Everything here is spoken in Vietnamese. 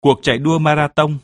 Cuộc chạy đua marathon.